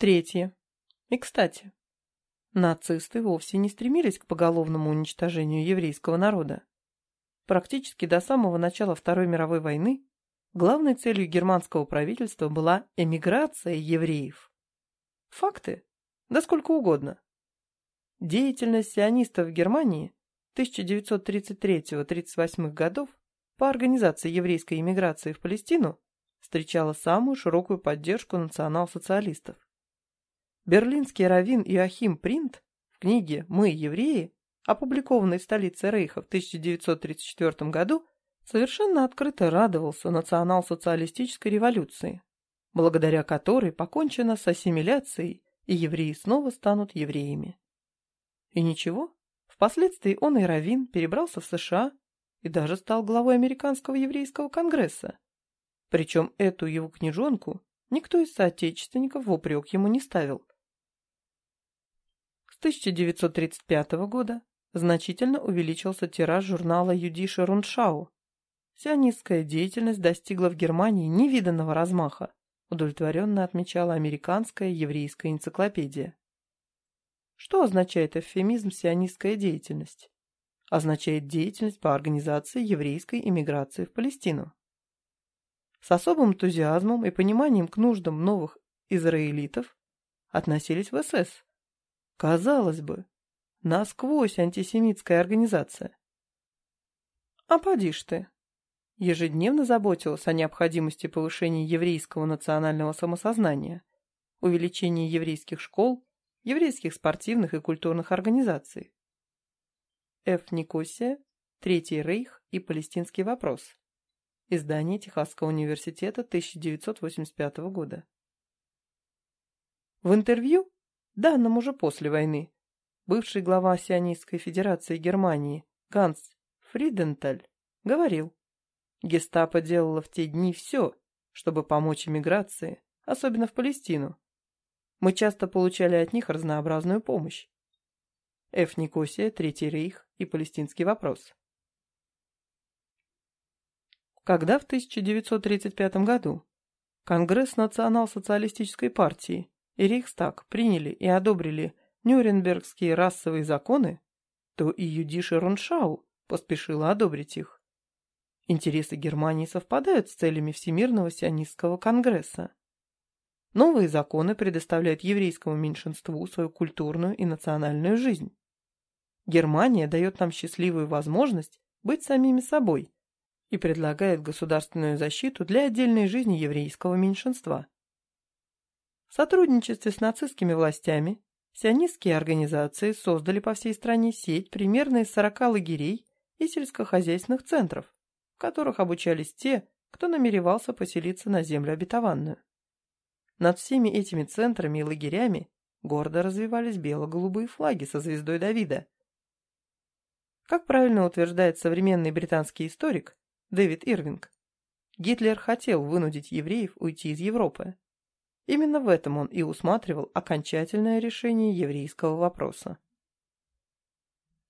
Третье. И, кстати, нацисты вовсе не стремились к поголовному уничтожению еврейского народа. Практически до самого начала Второй мировой войны главной целью германского правительства была эмиграция евреев. Факты? Да сколько угодно. Деятельность сионистов в Германии 1933-38 годов по организации еврейской иммиграции в Палестину встречала самую широкую поддержку национал-социалистов. Берлинский раввин Иохим Принт в книге «Мы, евреи», опубликованной в столице Рейха в 1934 году, совершенно открыто радовался национал-социалистической революции, благодаря которой покончено с ассимиляцией, и евреи снова станут евреями. И ничего, впоследствии он и Равин перебрался в США и даже стал главой Американского еврейского конгресса. Причем эту его книжонку никто из соотечественников в упрек ему не ставил. С 1935 года значительно увеличился тираж журнала «Юдиша Руншау». Сионистская деятельность достигла в Германии невиданного размаха, удовлетворенно отмечала американская еврейская энциклопедия. Что означает эвфемизм «сионистская деятельность»? Означает деятельность по организации еврейской иммиграции в Палестину. С особым энтузиазмом и пониманием к нуждам новых израилитов относились в СС. Казалось бы, насквозь антисемитская организация. А поди ж ты. Ежедневно заботилась о необходимости повышения еврейского национального самосознания, увеличения еврейских школ, еврейских спортивных и культурных организаций. Ф. Никосия, Третий Рейх и Палестинский вопрос. Издание Техасского университета 1985 года. В интервью, данном уже после войны, бывший глава Сионистской Федерации Германии Ганс Фриденталь говорил, гестапо делало в те дни все, чтобы помочь эмиграции, особенно в Палестину. Мы часто получали от них разнообразную помощь. Ф. Никосия, Третий рейх и палестинский вопрос. Когда в 1935 году Конгресс Национал-социалистической партии и Рейхстаг приняли и одобрили Нюрнбергские расовые законы, то и Юдиши Роншау поспешила одобрить их. Интересы Германии совпадают с целями Всемирного сионистского конгресса. Новые законы предоставляют еврейскому меньшинству свою культурную и национальную жизнь. Германия дает нам счастливую возможность быть самими собой и предлагает государственную защиту для отдельной жизни еврейского меньшинства. В сотрудничестве с нацистскими властями Сионистские организации создали по всей стране сеть примерно из 40 лагерей и сельскохозяйственных центров, в которых обучались те, кто намеревался поселиться на землю обетованную. Над всеми этими центрами и лагерями гордо развивались бело-голубые флаги со звездой Давида. Как правильно утверждает современный британский историк Дэвид Ирвинг, Гитлер хотел вынудить евреев уйти из Европы, Именно в этом он и усматривал окончательное решение еврейского вопроса.